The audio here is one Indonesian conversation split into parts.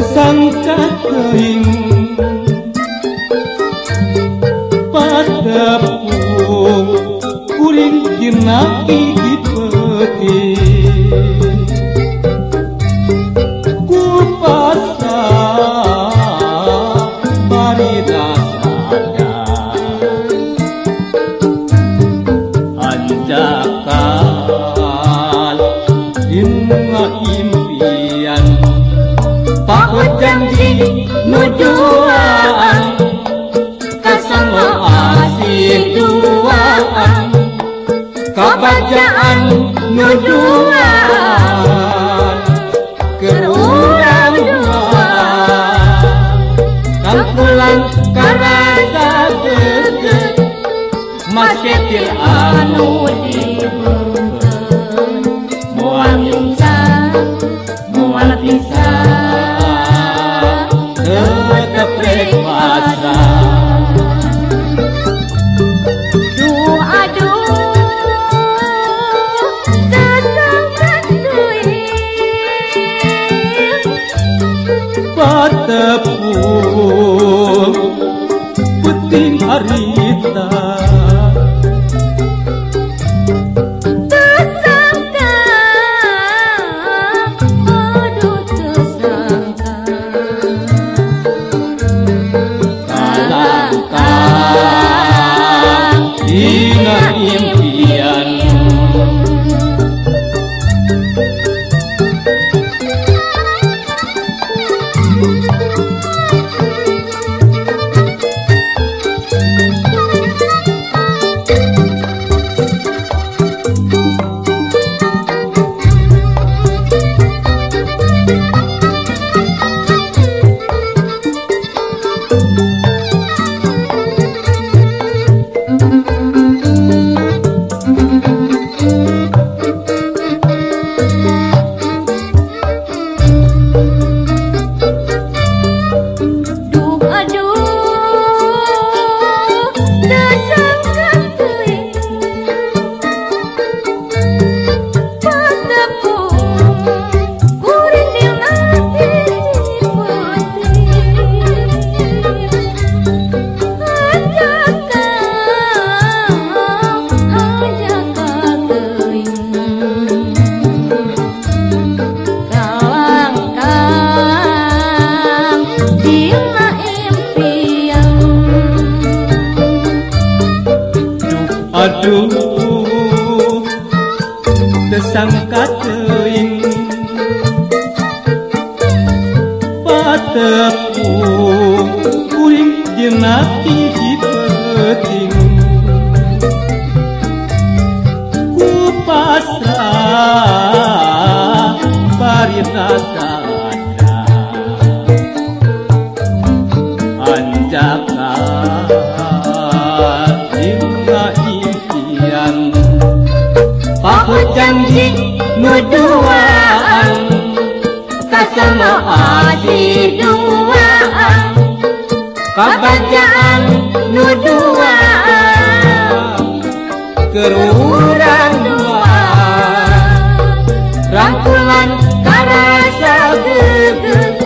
sesang cahaying pada pun kuring kinapi di bacaan nuduan keurang kal pulang karasa geget masih anu di harita Tersangka Aduh tersangka dina sangkat teuing patepung kuring janji nuduaan Kasama asih duaan. Kabajaan nuduaan Kerurang dua Rangkulan karasa geget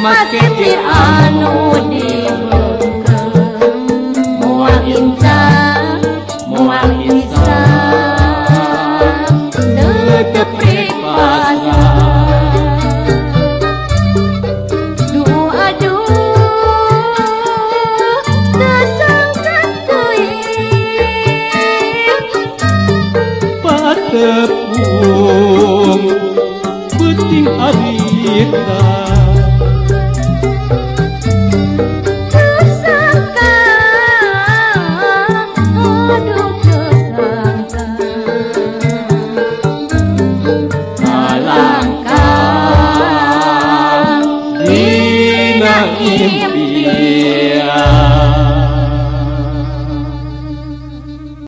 Masketir anu dibutuhkan Mual tepung Beting adik Hãy subscribe cho kênh Ghiền Mì Gõ Để không bỏ lỡ những video hấp